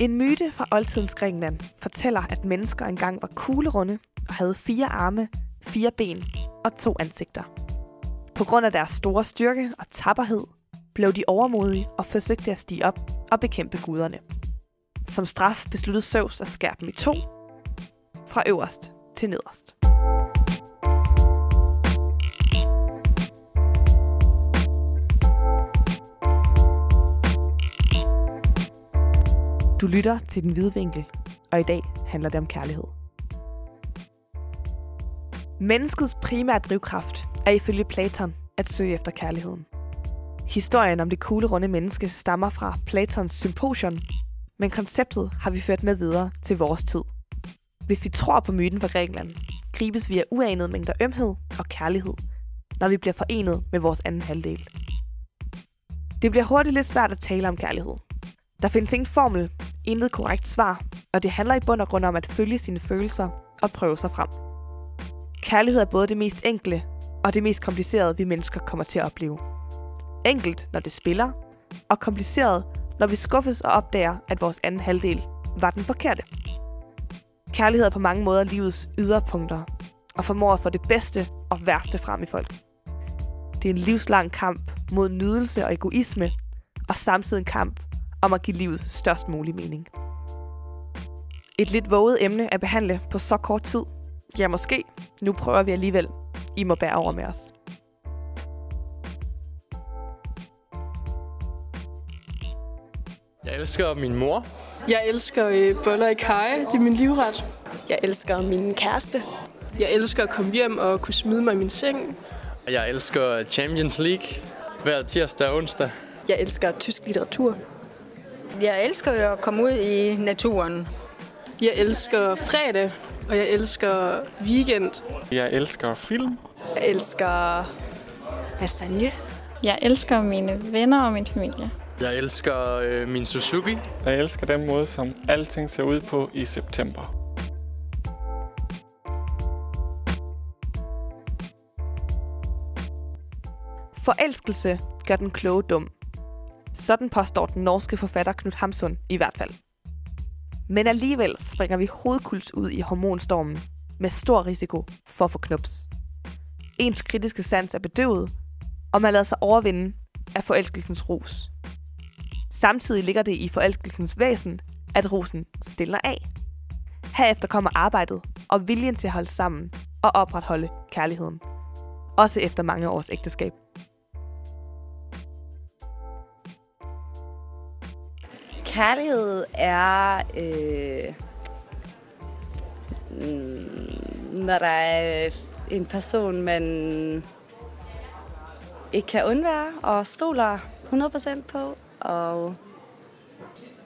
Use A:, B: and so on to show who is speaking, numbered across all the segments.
A: En myte fra oldtidens Grækenland fortæller, at mennesker engang var kuglerunde og havde fire arme, fire ben og to ansigter. På grund af deres store styrke og tapperhed blev de overmodige og forsøgte at stige op og bekæmpe guderne. Som straf besluttede Zeus at skære dem i to, fra øverst til nederst. Du lytter til Den Hvide Vinkel, og i dag handler det om kærlighed. Menneskets primære drivkraft er ifølge Platon at søge efter kærligheden. Historien om det kugle runde menneske stammer fra Platons Symposion, men konceptet har vi ført med videre til vores tid. Hvis vi tror på myten fra Grækenland, gribes vi af uanede mængder ømhed og kærlighed, når vi bliver forenet med vores anden halvdel. Det bliver hurtigt lidt svært at tale om kærlighed. Der findes ingen formel, intet korrekt svar, og det handler i bund og grund om at følge sine følelser og prøve sig frem. Kærlighed er både det mest enkle og det mest komplicerede, vi mennesker kommer til at opleve. Enkelt, når det spiller, og kompliceret, når vi skuffes og opdager, at vores anden halvdel var den forkerte. Kærlighed er på mange måder livets yderpunkter, og formår at få det bedste og værste frem i folk. Det er en livslang kamp mod nydelse og egoisme, og samtidig en kamp om at give livet størst mulig mening. Et lidt våget emne at behandle på så kort tid. Ja, måske. Nu prøver vi alligevel. I må bære over med os.
B: Jeg elsker min mor.
C: Jeg elsker øh, boller i kaj. Det er min livret.
D: Jeg elsker min kæreste.
C: Jeg elsker at komme hjem og kunne smide mig i min seng.
B: Og jeg elsker Champions League hver tirsdag og onsdag.
D: Jeg elsker tysk litteratur.
E: Jeg elsker jo at komme ud i naturen.
C: Jeg elsker fredag, og jeg elsker weekend.
F: Jeg elsker film.
D: Jeg elsker lasagne.
G: Jeg elsker mine venner og min familie.
B: Jeg elsker øh, min Suzuki.
F: Jeg elsker den måde, som alting ser ud på i september.
A: Forelskelse gør den kloge dum. Sådan påstår den norske forfatter Knut Hamsun i hvert fald. Men alligevel springer vi hovedkuls ud i hormonstormen med stor risiko for at få knups. Ens kritiske sans er bedøvet, og man lader sig overvinde af forelskelsens rus. Samtidig ligger det i forelskelsens væsen, at rosen stiller af. Herefter kommer arbejdet og viljen til at holde sammen og opretholde kærligheden. Også efter mange års ægteskab.
H: Kærlighed er, øh, mm, når der er en person, man ikke kan undvære og stoler 100% på. Og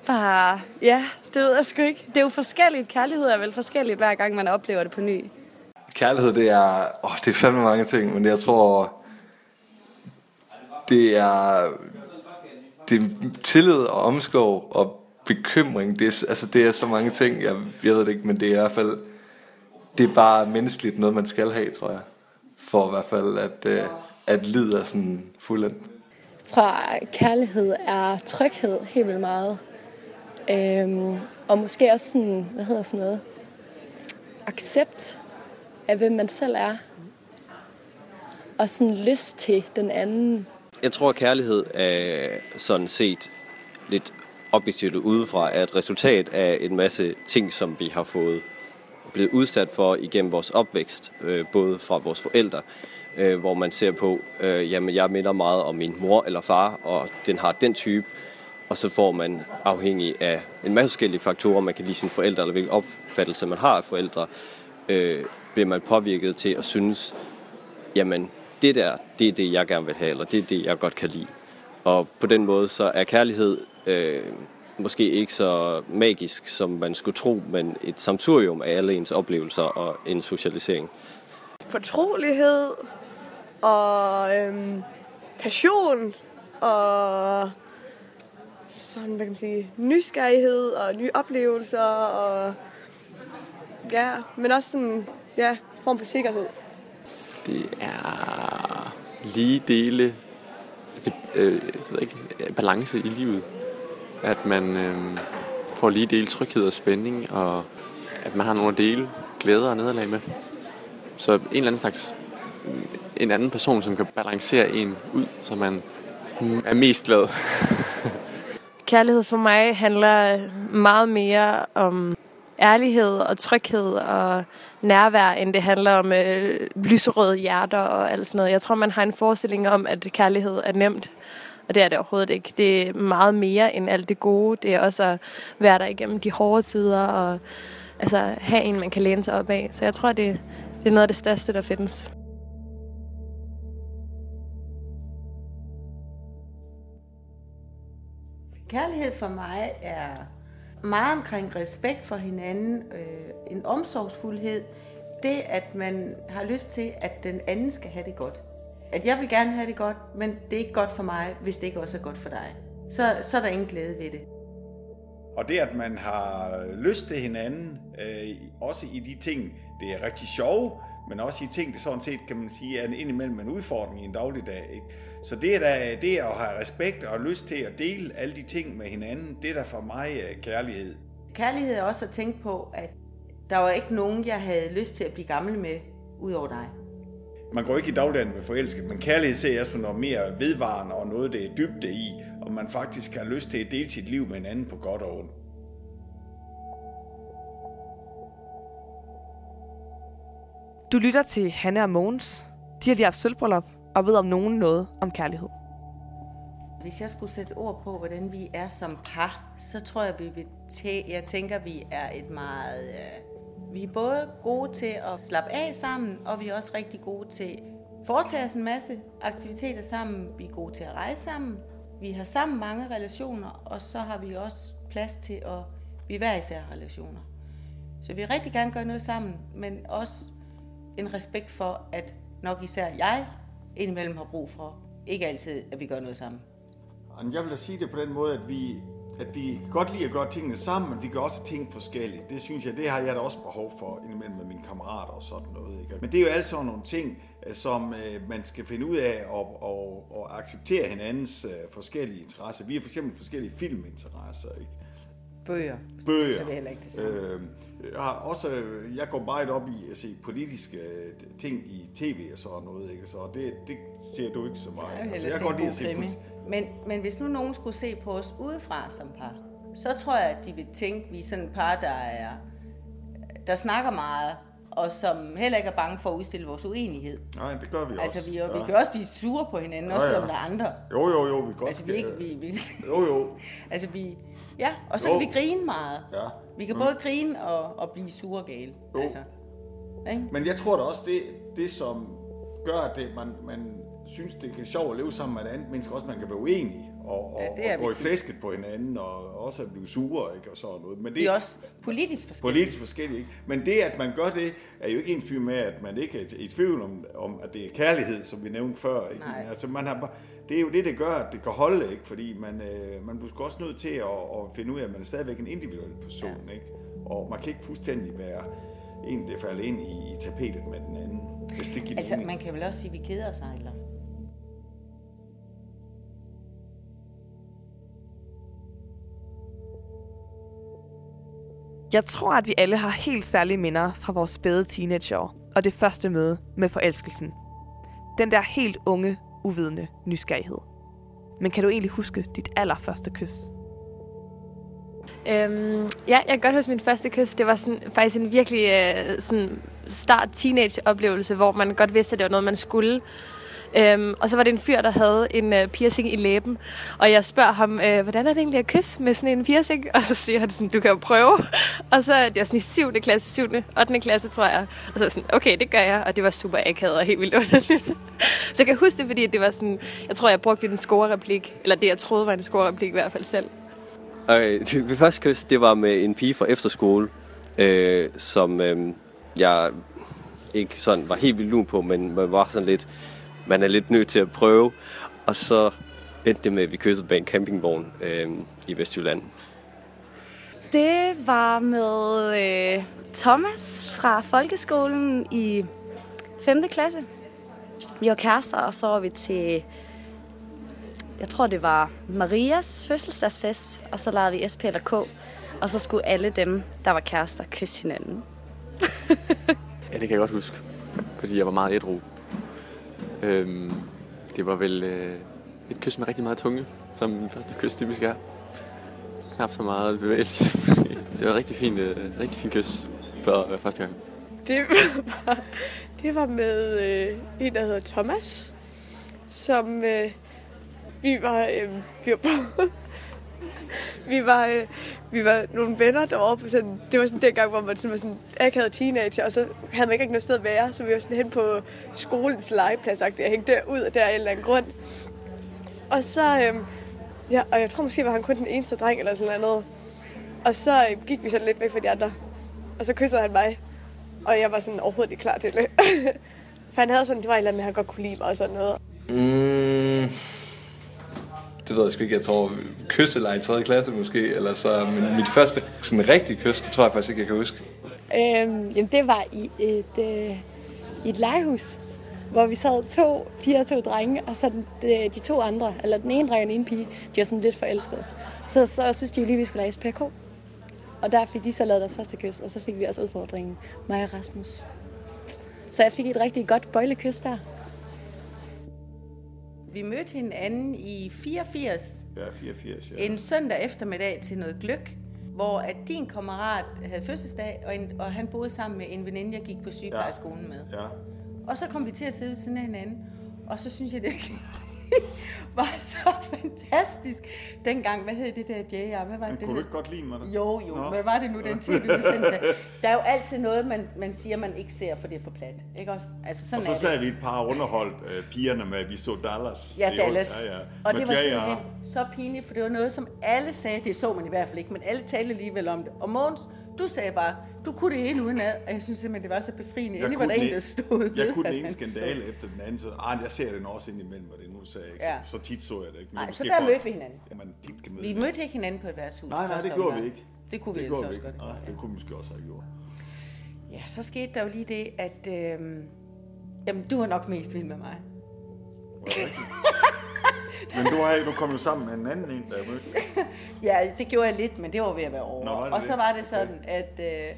H: bare, ja, det ved jeg sgu ikke. Det er jo forskelligt. Kærlighed er vel forskelligt, hver gang man oplever det på ny.
I: Kærlighed, det er, åh, det er fandme mange ting, men jeg tror, det er, det er tillid og omskov og bekymring. Det er, altså, det er så mange ting, jeg, jeg ved det ikke, men det er i hvert fald, det er bare menneskeligt noget, man skal have, tror jeg. For i hvert fald, at, øh, at livet er sådan fuldendt.
G: Jeg tror, at kærlighed er tryghed helt vildt meget. Øhm, og måske også sådan, hvad hedder sådan noget, accept af, hvem man selv er. Og sådan lyst til den anden.
J: Jeg tror, at kærlighed er sådan set lidt objektivt udefra er et resultat af en masse ting, som vi har fået blevet udsat for igennem vores opvækst, øh, både fra vores forældre, øh, hvor man ser på, øh, jamen jeg minder meget om min mor eller far, og den har den type, og så får man afhængig af en masse forskellige faktorer, man kan lide sine forældre, eller hvilken opfattelse man har af forældre, øh, bliver man påvirket til at synes, jamen det der, det er det, jeg gerne vil have, eller det er det, jeg godt kan lide. Og på den måde, så er kærlighed øh, måske ikke så magisk, som man skulle tro, men et samturium af alle ens oplevelser og en socialisering.
K: Fortrolighed og øhm, passion og sådan, hvad kan man sige, nysgerrighed og nye oplevelser og ja, men også sådan, ja, form for sikkerhed.
L: Det er lige dele øh, ved ikke, balance i livet. At man øh, får lige dele tryghed og spænding, og at man har nogle at dele glæder og nederlag med. Så en eller anden slags en anden person, som kan balancere en ud, så man er mest glad.
M: Kærlighed for mig handler meget mere om ærlighed og tryghed og nærvær, end det handler om øh, lyserøde hjerter og alt sådan noget. Jeg tror, man har en forestilling om, at kærlighed er nemt, og det er det overhovedet ikke. Det er meget mere end alt det gode. Det er også at være der igennem de hårde tider og altså, have en, man kan læne sig op af. Så jeg tror, det, det er noget af det største, der findes.
N: Kærlighed for mig er meget omkring respekt for hinanden, øh, en omsorgsfuldhed, det at man har lyst til, at den anden skal have det godt. At jeg vil gerne have det godt, men det er ikke godt for mig, hvis det ikke også er godt for dig. Så, så er der ingen glæde ved det.
O: Og det, at man har lyst til hinanden, øh, også i de ting, det er rigtig sjove, men også i ting, det sådan set, kan man sige, er indimellem en udfordring i en dagligdag. Ikke? Så det, er der, det at have respekt og lyst til at dele alle de ting med hinanden, det er der for mig øh, kærlighed.
N: Kærlighed er også at tænke på, at der var ikke nogen, jeg havde lyst til at blive gammel med, ud over dig.
O: Man går ikke i dagligdagen med forelsket, men kærlighed ser jeg som noget mere vedvarende og noget, det er dybde i, og man faktisk har lyst til at dele sit liv med hinanden på godt og ondt.
A: Du lytter til Hanne og Mogens. De har lige haft sølvbrøllup og ved om nogen noget om kærlighed.
N: Hvis jeg skulle sætte ord på, hvordan vi er som par, så tror jeg, vi vil tæ- jeg tænker, vi er et meget... Øh, vi er både gode til at slappe af sammen, og vi er også rigtig gode til at foretage os en masse aktiviteter sammen. Vi er gode til at rejse sammen. Vi har sammen mange relationer, og så har vi også plads til at vi hver især relationer. Så vi vil rigtig gerne gøre noget sammen, men også en respekt for, at nok især jeg indimellem har brug for, ikke altid, at vi gør noget sammen.
O: Jeg vil da sige det på den måde, at vi, at vi kan godt lide at gøre tingene sammen, men vi gør også ting forskelligt. Det synes jeg, det har jeg da også behov for indimellem med mine kammerater og sådan noget. Ikke? Men det er jo altså sådan nogle ting, øh, som øh, man skal finde ud af og, og, og acceptere hinandens øh, forskellige interesser. Vi har for eksempel forskellige filminteresser. Ikke?
N: Bøger.
O: Bøger.
N: Så det er heller ikke det samme.
O: Øh, jeg, har også, jeg går meget op i at se politiske ting i tv og sådan noget, ikke? så det, det ser du ikke så meget.
N: Jeg,
O: altså,
N: jeg
O: godt lide at se.
N: Men, men hvis nu nogen skulle se på os udefra som par, så tror jeg, at de vil tænke, at vi er sådan et par, der, er, der snakker meget, og som heller ikke er bange for at udstille vores uenighed.
O: Nej, det gør vi
N: altså,
O: også.
N: Vi,
O: ja.
N: vi kan også blive sure på hinanden, ja, også selvom der er andre.
O: Jo, jo, jo, vi kan
N: altså, vi ikke, vi, vi,
O: Jo, jo.
N: altså, vi, ja, og så kan vi grine meget.
O: Ja.
N: Vi kan både grine og, og blive sure og gale.
O: Jo.
N: Altså, ikke?
O: Men jeg tror da også, det, det som gør, at det, man, man synes, det er sjovt at leve sammen med et andet menneske, også man kan være uenig og, og,
N: ja,
O: og gå i flæsket på hinanden, og også at blive sure, ikke, og sådan noget. Men det,
N: vi er også politisk forskellige.
O: Politisk forskellige, ikke? Men det, at man gør det, er jo ikke ens med, at man ikke er i tvivl om, om, at det er kærlighed, som vi nævnte før. Ikke?
N: Nej.
O: Altså, man har, det er jo det, det gør, at det kan holde, ikke? Fordi man, øh, man bliver også nødt til at, at finde ud af, at man er stadigvæk en individuel person, ja. ikke? Og man kan ikke fuldstændig være en, der falder ind i, i tapetet med den anden, hvis det giver
N: Altså,
O: mening.
N: man kan vel også sige, at vi keder os, eller?
A: Jeg tror, at vi alle har helt særlige minder fra vores spæde teenageår og det første møde med forelskelsen. Den der helt unge, uvidende nysgerrighed. Men kan du egentlig huske dit allerførste kys?
M: Øhm, ja, jeg kan godt huske min første kys. Det var sådan, faktisk en virkelig øh, sådan start teenage oplevelse, hvor man godt vidste, at det var noget, man skulle. Øhm, og så var det en fyr, der havde en øh, piercing i læben. Og jeg spørger ham, øh, hvordan er det egentlig at kysse med sådan en piercing? Og så siger han sådan, du kan jo prøve. Og så det var sådan i 7. klasse, 7. 8. klasse, tror jeg. Og så var sådan, okay, det gør jeg. Og det var super akavet og helt vildt underligt. så jeg kan huske det, fordi det var sådan, jeg tror, jeg brugte en score-replik. Eller det, jeg troede var en score-replik i hvert fald selv.
J: Okay, det første kys, det var med en pige fra efterskole, øh, som øh, jeg ikke sådan var helt vildt lun på, men man var sådan lidt, man er lidt nødt til at prøve. Og så endte det med, at vi kyssede bag en campingvogn øh, i Vestjylland.
H: Det var med øh, Thomas fra folkeskolen i 5. klasse. Vi var kærester, og så var vi til, jeg tror det var Marias fødselsdagsfest, og så lavede vi SP eller K. Og så skulle alle dem, der var kærester, kysse hinanden.
L: Ja, det kan jeg godt huske, fordi jeg var meget ædru. Øhm, det var vel øh, et kys med rigtig meget tunge, som den første kys typisk er. Knap så meget bevægelse. det var et rigtig fint, øh, rigtig fint kys for øh, første gang.
K: Det var, det var med øh, en, der hedder Thomas, som øh, vi var, øh, vi var på, vi var, øh, vi var nogle venner, der var oppe på sådan, det var sådan den gang, hvor man sådan var sådan akavet teenager, og så havde man ikke noget sted at være, så vi var sådan hen på skolens legeplads, og hængte derud af der af en eller anden grund. Og så, øh, ja, og jeg tror måske var han kun den eneste dreng eller sådan noget. Og så øh, gik vi sådan lidt væk fra de andre, og så kyssede han mig, og jeg var sådan overhovedet ikke klar til det. For han havde sådan, det var et eller andet med, han godt kunne lide mig og sådan noget.
I: Mm, det ved jeg sgu ikke. Jeg tror, kysseleg i 3. klasse måske, eller så men mit første sådan rigtige kys, det tror jeg faktisk ikke, jeg kan huske.
G: Øhm, jamen, det var i et, øh, i et legehus, hvor vi sad to, fire og to drenge, og så de, øh, de to andre, eller den ene dreng og den ene pige, de var sådan lidt forelskede. Så, så synes de jo lige, at vi skulle lege SPK. Og der fik de så lavet deres første kys, og så fik vi også udfordringen, mig og Rasmus. Så jeg fik et rigtig godt bøjlekys der.
N: Vi mødte hinanden i 84,
O: Ja, 84, ja.
N: en søndag eftermiddag til noget gløk, hvor at din kammerat havde fødselsdag, og, en, og han boede sammen med en veninde, jeg gik på sygeplejerskolen med.
O: Ja.
N: Og så kom vi til at sidde ved siden af hinanden, og så synes jeg, det var så fantastisk. Dengang, hvad hed det der JR? Hvad var
O: Men
N: det?
O: kunne du ikke godt lide mig? da?
N: Jo, jo.
O: Nå.
N: Hvad var det nu, den tv-udsendelse? Der er jo altid noget, man, man siger, man ikke ser, for det er for plat. Ikke også? Altså, sådan
O: og så
N: er
O: sad vi et par underholdt øh, pigerne med, vi så Dallas.
N: Ja,
O: er jo-
N: Dallas.
O: Ja, ja.
N: Og
O: Med
N: det var simpelthen så pinligt, for det var noget, som alle sagde. Det så man i hvert fald ikke, men alle talte alligevel om det. Og Måns, du sagde bare, du kunne det hele udenad, og jeg synes simpelthen, det var så befriende. Endelig var der en, der stod
O: Jeg
N: ved,
O: kunne den ene
N: han så.
O: skandale efter den anden, så ah, jeg ser den også ind imellem, hvad det nu sagde. Ikke?
N: Ja.
O: Så, så tit så jeg det ikke. Men
N: Nej, så der mødte vi hinanden.
O: Jamen, tit kan
N: Vi mødte ikke hinanden på et værtshus.
O: Nej, nej, det gjorde vi ikke.
N: Det kunne vi
O: det vi
N: også
O: ikke.
N: godt.
O: Nej, det kunne vi måske også have gjort.
N: Ja, så skete der jo lige det, at... Øh, jamen, du var nok mest vild med mig.
O: Men du, har, du kom jo sammen med en anden en, der jeg mødte.
N: Ja, det gjorde jeg lidt, men det var ved at være over.
O: Nå, var
N: og så
O: det?
N: var det sådan, at, øh,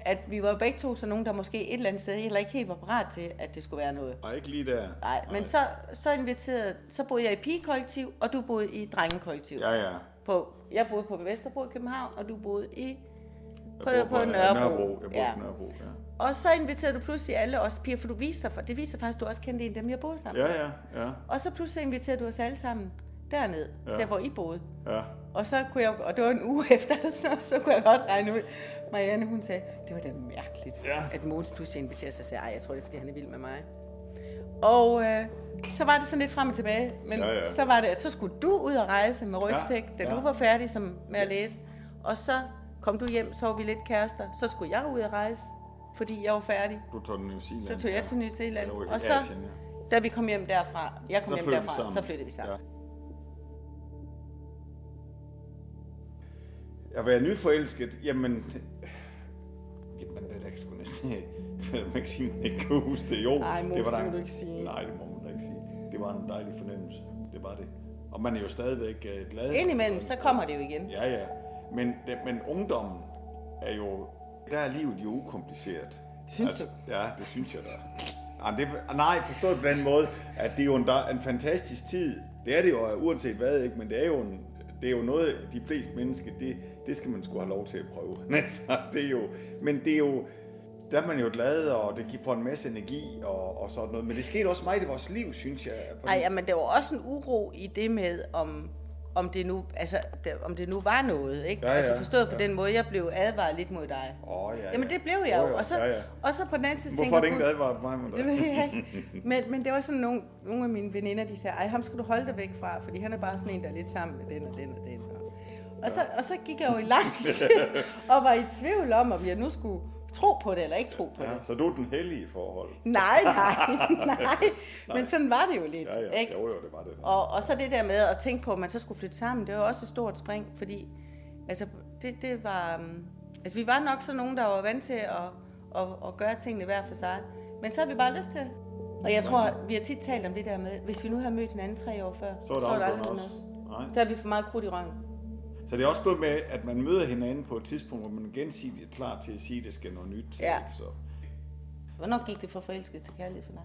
N: at vi var begge to sådan nogen, der måske et eller andet sted heller ikke helt var parat til, at det skulle være noget.
O: Og ikke lige der.
N: Nej, men så, så inviterede, så boede jeg i pigekollektiv, og du boede i drengekollektiv.
O: Ja, ja.
N: På, jeg boede på Vesterbro i København, og du boede i på,
O: Jeg
N: på, på Nørrebro.
O: Nørrebro. Jeg bor
N: ja.
O: på Nørrebro, ja.
N: Og så inviterede du pludselig alle os piger, for du viser, for det viser faktisk, at du også kendte en af dem, jeg boede sammen med.
O: Ja, ja, ja.
N: Og så pludselig inviterede du os alle sammen derned,
O: Ja.
N: til hvor I boede.
O: Ja.
N: Og så kunne jeg, og det var en uge efter, eller sådan noget, så kunne jeg godt regne ud. Marianne, hun sagde, det var da mærkeligt,
O: Ja.
N: at Måns pludselig inviterer sig og sagde, ej, jeg tror det er, fordi han er vild med mig. Og øh, så var det sådan lidt frem og tilbage, men
O: Ja,
N: ja, så var det, at så skulle du ud og rejse med rygsæk,
O: ja,
N: da
O: ja.
N: du var færdig som, med at læse. Og så kom du hjem, så var vi lidt kærester. Så skulle jeg ud og rejse, fordi jeg var færdig.
O: Du tog til New Zealand.
N: Så tog jeg til New Zealand.
O: Ja,
N: Og så,
O: Asien, ja.
N: da vi kom hjem derfra, jeg kom
O: Så
N: hjem derfra,
O: sammen.
N: så flyttede vi sammen.
O: Ja. At være nyforelsket, jamen... Jamen, det er sgu næsten... Man kan sige, man ikke kan huske det. Jo,
N: Ej, Måns,
O: det var
N: må du ikke sige.
O: Nej, det må man da ikke sige. Det var en dejlig fornemmelse. Det var det. Og man er jo stadigvæk øh, glad.
N: Indimellem, så kommer det jo igen.
O: Ja, ja. Men, det, men ungdommen er jo... Der er livet jo ukompliceret.
N: Synes du?
O: Ja, det synes jeg da. Ej, det, nej, forstået på den måde, at det er jo en, der- en fantastisk tid. Det er det jo, uanset hvad, ikke? men det er jo, en, det er jo noget, de fleste mennesker, det, det skal man sgu have lov til at prøve. Altså, det er jo, men det er jo, der er man jo glad, og det giver for en masse energi og, og sådan noget. Men det skete også meget i vores liv, synes jeg. på
N: Ej,
O: den-
N: ja, men der var også en uro i det med, om, om, det, nu, altså, om det nu var noget. Ikke?
O: Ja, ja,
N: altså forstået på
O: ja.
N: den måde, jeg blev advaret lidt mod dig.
O: Åh, ja, ja.
N: Jamen det blev jeg
O: Jo,
N: jo.
O: jo,
N: Og så,
O: ja, ja.
N: og så på den anden side
O: Hvorfor er det
N: på-
O: der advaret mig
N: Det ved
O: det?
N: jeg ikke. Men, men det var sådan nogle, nogle af mine veninder, de sagde, ej, ham skal du holde dig væk fra, fordi han er bare sådan en, der er lidt sammen med den og den og den. Og, og, så, og så gik jeg jo i lang tid og var i tvivl om, om jeg nu skulle tro på det eller ikke tro på
O: Ja,
N: det.
O: så du er den hellige forhold.
N: Nej, nej, nej. Men sådan var det jo lidt.
O: Ja, ja.
N: Ikke?
O: Jo, jo, det var det.
N: Og, og så det der med at tænke på, at man så skulle flytte sammen, det var også et stort spring, fordi altså, det, det var... um, Altså, vi var nok så nogen, der var vant til at, at, at gøre tingene hver for sig. Men så har vi bare lyst til. Og jeg tror, vi har tit talt om det der med, hvis vi nu havde mødt hinanden tre år før,
O: Så var det
N: var
O: aldrig
N: aldrig noget.
O: Nej.
N: Der har vi for meget krudt i røven.
O: Så det er også noget med, at man møder hinanden på et tidspunkt, hvor man gensidigt er klar til at sige, at det skal noget nyt til.
N: Ja.
O: Så.
N: Hvornår gik det fra forelsket til kærlighed for dig?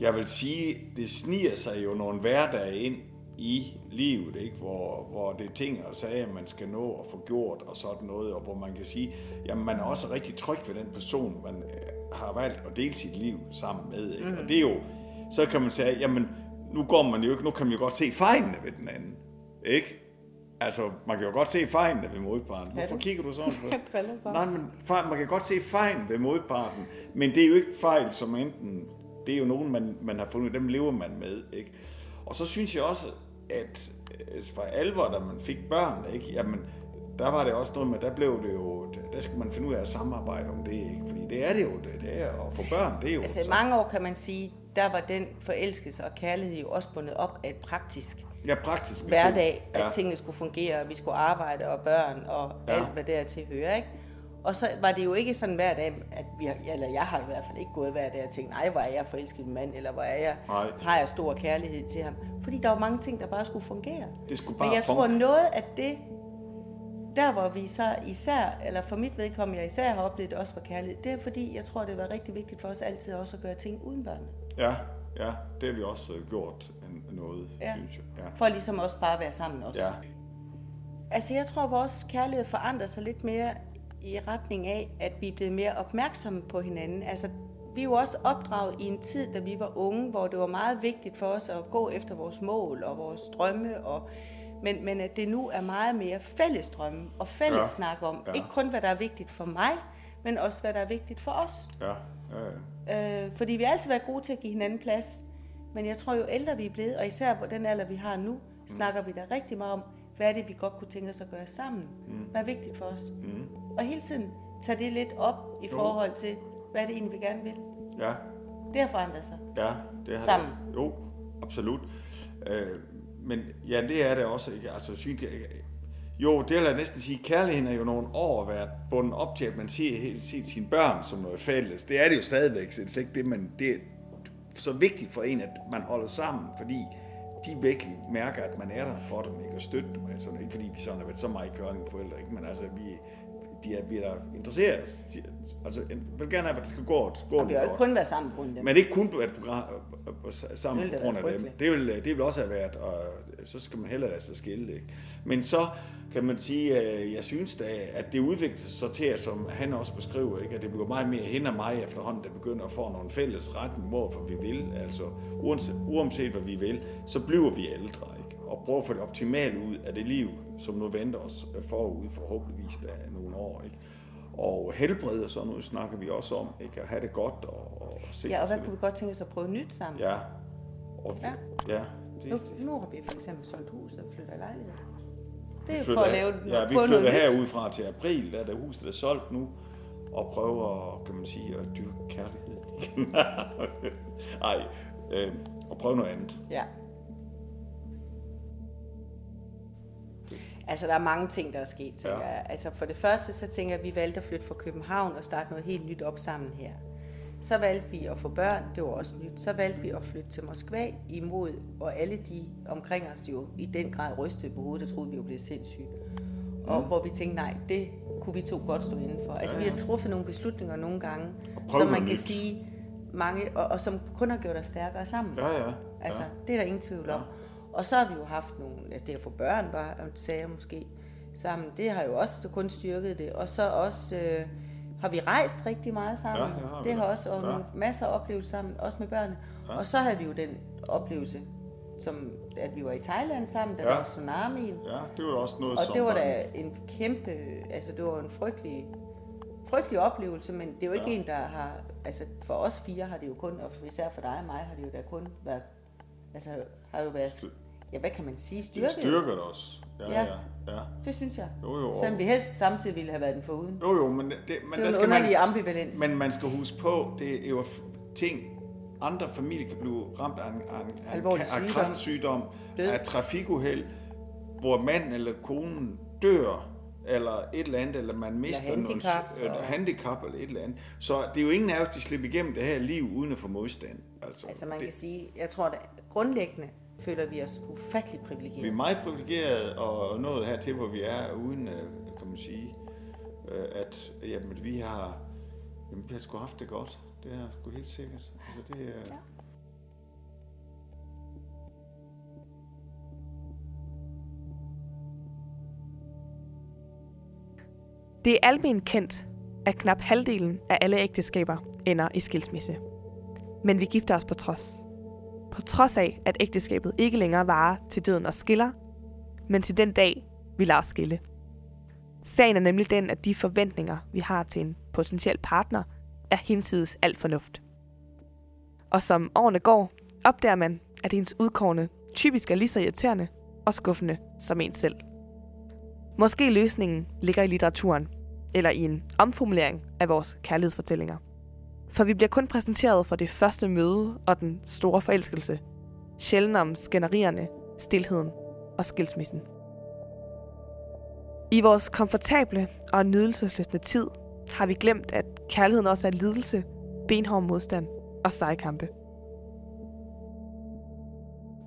O: Jeg vil sige, det sniger sig jo nogle hverdage ind i livet, ikke? Hvor, hvor det er ting og sager, man skal nå at få gjort og sådan noget, og hvor man kan sige, jamen man er også rigtig tryg ved den person, man øh, har valgt at dele sit liv sammen med. Ikke? Mm.
N: Mhm.
O: Og det er jo, så kan man sige, jamen nu går man jo ikke, nu kan man jo godt se fejlene ved den anden. Ikke? Altså, man kan jo godt se fejlene ved modparten. Hvorfor kigger du sådan på?
N: Bare.
O: Nej, men fejl, man kan godt se fejlen ved modparten, men det er jo ikke fejl, som enten, det er jo nogen, man, man har fundet, dem lever man med, ikke? Og så synes jeg også, at øh, for alvor, da man fik børn, ikke? Jamen, der var det også noget med, der blev det jo, der skal man finde ud af at samarbejde om det, ikke? Fordi det er det jo, det, det er at få børn, det er jo...
N: Altså i mange år kan man sige, der var den forelskelse og kærlighed jo også bundet op af et praktisk
O: Ja, praktisk.
N: hverdag, at
O: Ja.
N: tingene skulle fungere, og vi skulle arbejde og børn og
O: Ja.
N: alt, hvad der til hører, ikke? Og så var det jo ikke sådan hver dag, at vi, eller jeg har i hvert fald ikke gået hver dag og tænkt, nej, hvor er jeg forelsket min mand, eller hvor er jeg,
O: Nej.
N: har jeg stor kærlighed til ham. Fordi der var mange ting, der bare skulle fungere.
O: Det skulle
N: Men
O: bare
N: jeg tror
O: funke.
N: noget af det, der hvor vi så især, eller for mit vedkommende, jeg især har oplevet også for kærlighed, det er fordi, jeg tror, det var rigtig vigtigt for os altid også at gøre ting uden børn.
O: Ja, ja, det har vi også øh, gjort en- noget,
N: Ja.
O: synes jeg. Ja.
N: For ligesom også bare at være sammen også.
O: Ja.
N: Altså jeg tror, at vores kærlighed forandrer sig lidt mere i retning af, at vi er blevet mere opmærksomme på hinanden. Altså vi er jo også opdraget i en tid, da vi var unge, hvor det var meget vigtigt for os at gå efter vores mål og vores drømme. Og, men, men at det nu er meget mere fælles drømme og fælles
O: Ja.
N: snak om.
O: Ja.
N: Ikke kun, hvad der er vigtigt for mig, men også, hvad der er vigtigt for os.
O: Ja, ja, ja.
N: Øh, fordi vi har altid været gode til at give hinanden plads. Men jeg tror, jo ældre vi er blevet, og især på den alder, vi har nu, mm. snakker vi da rigtig meget om, hvad er det, vi godt kunne tænke os at gøre sammen?
O: Mm.
N: Hvad er vigtigt for os?
O: Mm.
N: Og hele tiden tage det lidt op i
O: Jo.
N: forhold til, hvad er det egentlig, vi gerne vil?
O: Ja,
N: Det har forandret sig.
O: ja, det har
N: Sammen.
O: Det. Jo, absolut. Øh, men ja, det er det også. Ikke? Altså, synes jeg, jo, det vil jeg næsten sige, kærligheden er jo nogle år været bundet op til, at man ser helt set sine børn som noget fælles. Det er det jo stadigvæk. Så det er slet ikke det, man, det så vigtigt for en, at man holder sammen, fordi de virkelig mærker, at man er der for dem, ikke? og støtter dem. Altså, ikke fordi vi sådan har været så meget i Kørning forældre, ikke? men altså, vi, de er, vi er der interesseret os. De- Altså, jeg vil gerne have, at det skal gå, gå
N: Og vi har ikke kun været sammen på grund af dem.
O: Men ikke kun været program, sammen på grund af
N: være
O: dem. Det vil, det vil også have været, og så skal man hellere lade sig skille. Ikke? Men så kan man sige, at jeg synes da, at det udvikler sig så til, at som han også beskriver, ikke? at det bliver meget mere hen og mig efterhånden, der begynder at få nogle fælles retning, hvorfor vi vil. Altså uanset, uanset hvad vi vil, så bliver vi ældre. Ikke? Og prøver at få det optimale ud af det liv, som nu venter os forud forhåbentligvis af nogle år. Ikke? Og helbred og sådan noget snakker vi også om, ikke? at have det godt og, og
N: Ja, og hvad kunne vi godt tænke os at prøve nyt sammen?
O: Ja. Og,
N: Ja.
O: ja.
N: Nu, nu har vi for eksempel solgt huset og flyttet lejlighed. Det er for at lave
O: ja, vi flytter herudfra til april, der er der huset, der er solgt nu, og prøver, kan man sige, at dyrke kærlighed. Ej, øh, og prøve noget andet.
N: Ja. Altså, der er mange ting, der er sket, tænker
O: Ja.
N: ja. jeg. Altså, for det første, så tænker jeg, at vi valgte at flytte fra København og starte noget helt nyt op sammen her. Så valgte vi at få børn, det var også nyt. Så valgte vi at flytte til Moskva imod, og alle de omkring os jo i den grad rystede på hovedet, og troede, vi var blevet sindssyge. Og
O: Mm.
N: hvor vi tænkte, nej, det kunne vi to godt stå inden for. Altså,
O: Ja,
N: vi
O: ja.
N: har truffet nogle beslutninger nogle gange, som man kan
O: nyt.
N: sige, mange, og, og som kun har gjort os stærkere sammen.
O: Ja, ja.
N: Altså,
O: Ja.
N: det er der ingen tvivl om. Og så har vi jo haft nogle, ja, det at få børn bare, sagde jeg måske, sammen, det har jo også kun styrket det. Og så også øh, har vi rejst rigtig meget sammen.
O: Ja, det har
N: det har også, og
O: Ja.
N: nogle masser af oplevelser sammen, også med børnene.
O: Ja.
N: Og så havde vi jo den oplevelse, som at vi var i Thailand sammen, da
O: Ja.
N: der var tsunamien.
O: Ja, det var også noget,
N: Og
O: som
N: det var da en kæmpe, altså det var en frygtelig, frygtelig oplevelse, men det er jo ikke
O: Ja.
N: en, der har, altså for os fire har det jo kun, og især for dig og mig har det jo da kun været, altså har jo været, ja hvad kan man sige,
O: Det
N: styrke.
O: styrker det også. Ja, ja. ja.
N: Det synes jeg.
O: Jo, jo.
N: Selvom vi helst samtidig ville have været den foruden.
O: Jo, jo, men det, men
N: Det er en underlig
O: man,
N: ambivalens.
O: Men man skal huske på, det er jo ting, andre familier kan blive ramt af en, af en, af en
N: Alvorlig
O: af
N: sygdom.
O: kræftsygdom,
N: Død.
O: af trafikuheld, hvor manden eller konen dør, eller et eller andet, eller man mister
N: handicap,
O: nogle,
N: og-
O: øh, handicap eller et eller andet. Så det er jo ingen af os, der slipper igennem det her liv uden at få modstand. Altså,
N: Altså man
O: det,
N: kan sige, jeg tror at grundlæggende føler vi os ufattelig
O: Vi er
N: privilegerede.
O: meget privilegerede og nået hertil, hvor vi er, uden, øh, kan man sige, øh, at jamen, vi har, jamen, vi har sgu haft det godt. Det er sgu helt sikkert. Altså, det er,
A: Det er almen kendt, at knap halvdelen af alle ægteskaber ender i skilsmisse. Men vi gifter os på trods. På trods af, at ægteskabet ikke længere varer til døden og skiller, men til den dag, vi lader os skille. Sagen er nemlig den, at de forventninger, vi har til en potentiel partner, er hinsides alt fornuft. Og som årene går, opdager man, at ens udkårne typisk er lige så irriterende og skuffende som en selv. Måske løsningen ligger i litteraturen, eller i en omformulering af vores kærlighedsfortællinger. For vi bliver kun præsenteret for det første møde og den store forelskelse. Sjældent om skænderierne, stilheden og skilsmissen. I vores komfortable og nydelsesløsne tid har vi glemt, at kærligheden også er lidelse, benhård modstand og sejkampe.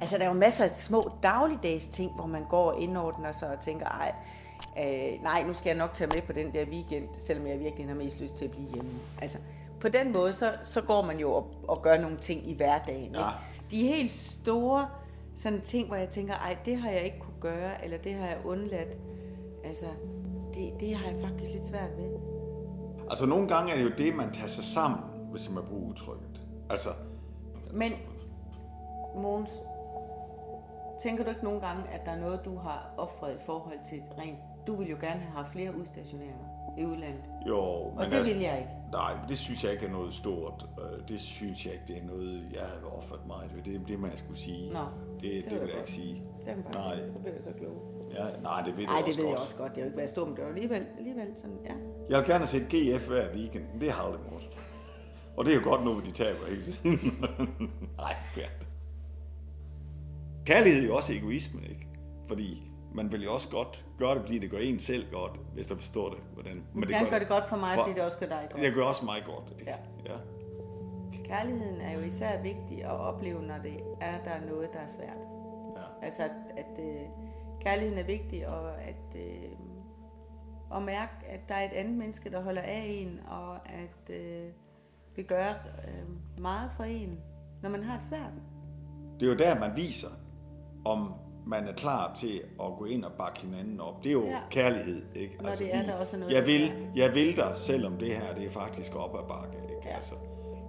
N: Altså, der er jo masser af små dagligdags ting, hvor man går og indordner sig og tænker, ej, øh, nej, nu skal jeg nok tage med på den der weekend, selvom jeg virkelig har mest lyst til at blive hjemme. Altså, på den måde, så, så går man jo og, og gør nogle ting i hverdagen.
O: Ja.
N: Ikke? De helt store sådan ting, hvor jeg tænker, ej, det har jeg ikke kunne gøre, eller det har jeg undladt. Altså, det, det har jeg faktisk lidt svært ved.
O: altså nogle gange er det jo det, man tager sig sammen, hvis man bruger udtrykket. Altså,
N: Men, Måns, tænker du ikke nogle gange, at der er noget, du har offret i forhold til rent... Du vil jo gerne have haft flere udstationeringer i udlandet.
O: jo,
N: Og det vil jeg ikke.
O: Nej, det synes jeg ikke er noget stort. Øh, Det synes jeg ikke, det er noget, jeg havde offret meget ved. Det er det, man skulle sige.
N: Nå,
O: det,
N: det
O: det,
N: var
O: vil jeg
N: godt.
O: ikke sige.
N: Det kan bare
O: Nej.
N: sige. Så bliver jeg så klog.
O: Ja, nej, det ved du
N: Nej,
O: også
N: det ved
O: godt.
N: jeg også godt. Jeg vil ikke være stum, men det var alligevel, alligevel sådan, ja.
O: Jeg vil gerne se GF hver weekend, men det har aldrig morsomt. Og det er jo godt nu, at de taber hele tiden. Nej, færdigt. Kærlighed er jo også egoisme, ikke? Fordi man vil jo også godt gøre det, fordi det gør en selv godt, hvis du forstår det. Hvordan.
N: Men det gerne gør det godt for mig, fordi det også gør dig godt.
O: Det gør også mig godt, ikke?
N: Ja.
O: ja.
N: Kærligheden er jo især vigtig at opleve, når det er, der er noget, der er svært.
O: Ja.
N: Altså, at, at øh, kærligheden er vigtig, og at, øh, at mærke, at der er et andet menneske, der holder af en, og at øh, vi gør øh, meget for en, når man har det svært.
O: Det er jo der, man viser, om man er klar til at gå ind og bakke hinanden op. Det er jo
N: Ja.
O: kærlighed, ikke?
N: Når det er, der også noget,
O: jeg vil, jeg vil dig, selvom det her det er faktisk op ad bakke, ikke? Ja. Altså,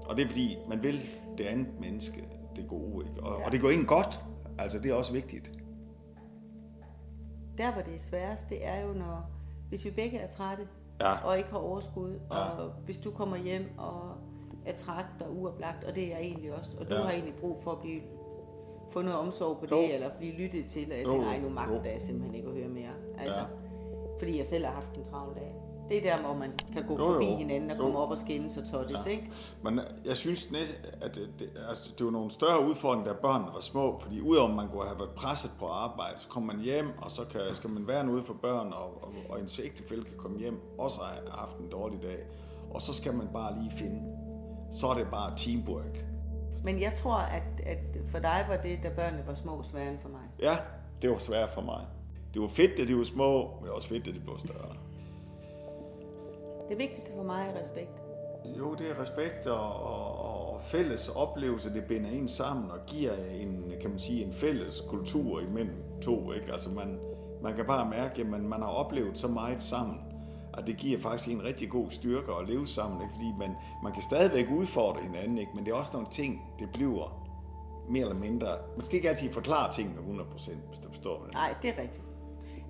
O: og det er fordi, man vil det andet menneske det gode, ikke? Og,
N: Ja.
O: og det går ind godt. Altså, det er også vigtigt.
N: Der, hvor det er sværest, det er jo, når, hvis vi begge er trætte,
O: Ja.
N: og ikke har overskud, og
O: Ja.
N: hvis du kommer hjem og er træt og uoplagt, og det er jeg egentlig også, og du
O: Ja.
N: har egentlig brug for at blive få noget omsorg på det,
O: Jo.
N: eller blive lyttet til, og jeg tænker, ej, nu magter jeg simpelthen ikke at høre mere. Altså,
O: Ja.
N: Fordi jeg selv har haft en travl dag. Det er der, hvor man kan gå
O: Jo,
N: forbi
O: jo.
N: hinanden og
O: Jo.
N: komme op og skændes og tottes, ikke?
O: Men jeg synes næsten, at det, det, altså, det var nogle større udfordringer, da børnene var små, fordi udover man kunne have været presset på arbejde, så kommer man hjem, og så kan, skal man være ude for børn, og, og, og ens ægtefælle kan komme hjem, også har haft en dårlig dag, og så skal man bare lige finde, så er det bare teamwork.
N: Men jeg tror, at, at for dig var det, da børnene var små, sværere end for mig.
O: Ja, det var svært for mig. Det var fedt, at de var små, men det var også fedt, at de blev større.
N: Det vigtigste for mig er respekt.
O: Jo, det er respekt og, og, og fælles oplevelse, det binder en sammen og giver en, kan man sige, en fælles kultur imellem to. Ikke? Altså man, man kan bare mærke, at man, man har oplevet så meget sammen, at det giver faktisk en rigtig god styrke at leve sammen. Ikke? Fordi man, man kan stadigvæk udfordre hinanden, ikke? men det er også nogle ting, det bliver mere eller mindre. Man skal ikke altid forklare tingene 100%, hvis du forstår hvad
N: Nej, det er rigtigt.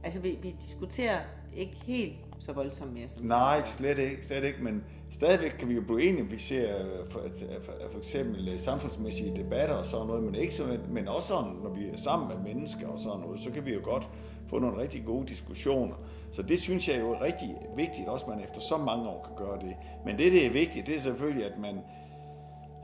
N: Altså, vi, vi diskuterer ikke helt så voldsomt mere som
O: Nej, slet ikke, slet ikke, men stadigvæk kan vi jo blive enige, vi ser for, for, for eksempel øh, samfundsmæssige debatter og sådan noget, men, ikke sådan, men også sådan, når vi er sammen med mennesker og sådan noget, så kan vi jo godt få nogle rigtig gode diskussioner. Så det synes jeg jo er rigtig vigtigt, også man efter så mange år kan gøre det. Men det, det er vigtigt, det er selvfølgelig, at man,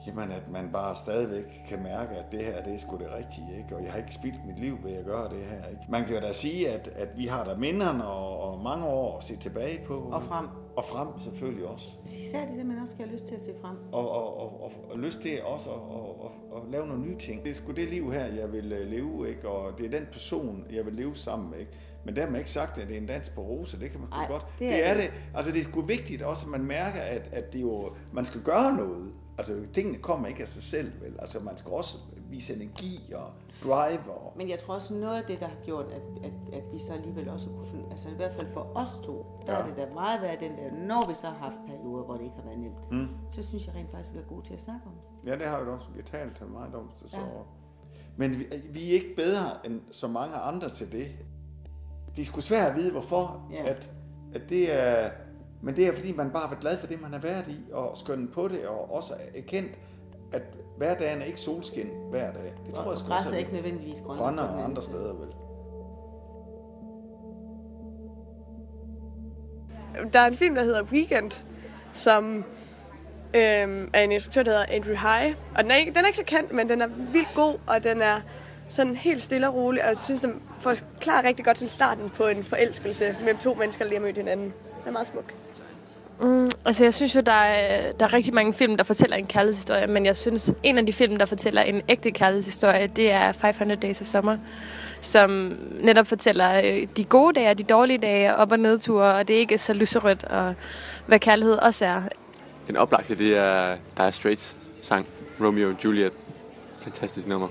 O: Jamen, at man bare stadigvæk kan mærke, at det her, det er sgu det rigtige, ikke? Og jeg har ikke spildt mit liv ved at gøre det her, ikke? Man kan jo da sige, at, at vi har der minderne og, og mange år at se tilbage på.
N: Og frem.
O: Og frem selvfølgelig også.
N: Især det, der man også skal have lyst til at se frem.
O: Og, og, og, og, og lyst til også at og, og, og lave nogle nye ting. Det er sgu det liv her, jeg vil øh, leve, ikke? Og det er den person, jeg vil leve sammen med, ikke? Men der man ikke sagt, at det er en dans på rose. Det kan man sgu
N: Ej,
O: godt.
N: det
O: det
N: er
O: er
N: det.
O: det. Altså, det er sgu vigtigt også, at man mærker, at, at det jo, man skal gøre noget. Altså, tingene kommer ikke af sig selv, vel? Altså, man skal også vise energi og drive og...
N: Men jeg tror også, noget af det, der har gjort, at, at, at vi så alligevel også kunne finde, altså i hvert fald for os to, der
O: Ja.
N: er det da meget været den der, når vi så har haft perioder, hvor det ikke har været nemt,
O: Mm.
N: så synes jeg rent faktisk, vi er gode til at snakke om det.
O: Ja, det har vi også. Vi har talt meget om det. Så.
N: Ja.
O: Men vi, vi er ikke bedre end så mange andre til det. Det er sgu svært at vide, hvorfor.
N: Ja.
O: At, at det er, men det er, fordi man bare har været glad for det, man har været i, og skønnet på det, og også erkendt, at hverdagen er ikke solskin hver dag. Det tror
N: Og
O: jeg sgu også
N: er ikke nødvendigvis den anden
O: andre steder, vel?
K: Der er en film, der hedder Weekend, som øhm, er en instruktør, der hedder Andrew High. Og den er, ikke, den er ikke så kendt, men den er vildt god, og den er sådan helt stille og rolig. Og jeg synes, den forklarer rigtig godt sådan starten på en forelskelse mellem to mennesker, der lige har mødt hinanden. Den er meget smuk.
M: Mm, altså, jeg synes jo, der er, der er rigtig mange film, der fortæller en kærlighedshistorie, men jeg synes, en af de film, der fortæller en ægte kærlighedshistorie, det er 500 Days of Summer, som netop fortæller øh, de gode dage og de dårlige dage, op- og nedture, og det er ikke så lyserødt, og hvad kærlighed også er.
L: Den oplagte, det er Dire Straits sang, Romeo og Juliet. Fantastisk nummer.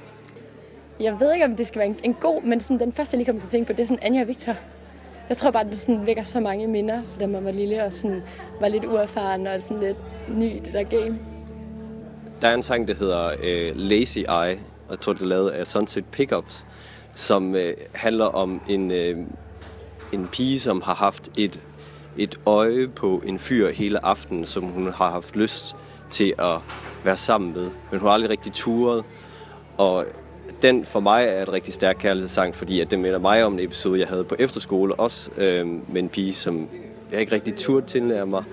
G: Jeg ved ikke, om det skal være en, en god, men sådan, den første, jeg lige kom til at tænke på, det er sådan Anja og Victor. Jeg tror bare, det sådan vækker så mange minder, da man var lille og sådan, var lidt uerfaren og sådan lidt ny i det der game.
J: Der er en sang, der hedder øh, Lazy Eye, og jeg tror, det er lavet af Sunset Pickups, som øh, handler om en, øh, en pige, som har haft et, et øje på en fyr hele aftenen, som hun har haft lyst til at være sammen med, men hun har aldrig rigtig turet. Og den for mig er et rigtig stærk kærlighedssang, fordi at det minder mig om en episode, jeg havde på efterskole, også øh, med en pige, som jeg ikke rigtig turde tilnære mig,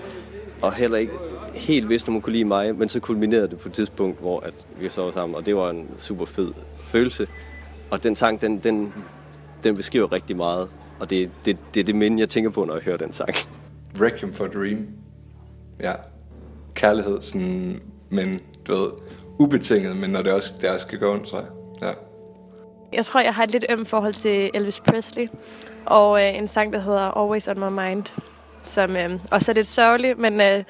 J: og heller ikke helt vidste, om hun kunne lide mig, men så kulminerede det på et tidspunkt, hvor at vi sov sammen, og det var en super fed følelse. Og den sang, den, den, den beskriver rigtig meget, og det, det, det er det minde, jeg tænker på, når jeg hører den sang.
I: Requiem for a Dream. Ja. Kærlighed, sådan, men du ved, ubetinget, men når det også, det også skal gå ondt, så ja.
M: Jeg tror, jeg har et lidt ømt forhold til Elvis Presley, og øh, en sang, der hedder Always On My Mind, som øh, også er lidt sørgelig, men øh,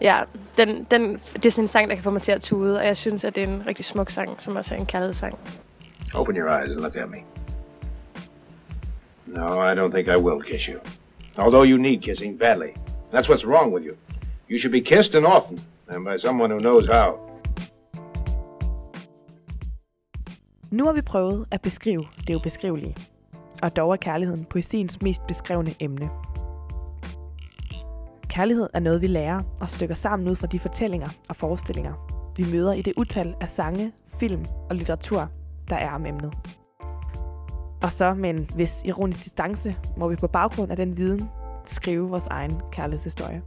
M: ja, den, den, det er sådan en sang, der kan få mig til at tude, og jeg synes, at det er en rigtig smuk sang, som også er en kærlighedssang.
P: Open your eyes and look at me. No, I don't think I will kiss you. Although you need kissing badly. That's what's wrong with you. You should be kissed and often, and by someone who knows how.
A: Nu har vi prøvet at beskrive det ubeskrivelige. Og dog er kærligheden poesiens mest beskrevne emne. Kærlighed er noget, vi lærer og stykker sammen ud fra de fortællinger og forestillinger, vi møder i det utal af sange, film og litteratur, der er om emnet. Og så med en vis ironisk distance, må vi på baggrund af den viden skrive vores egen kærlighedshistorie.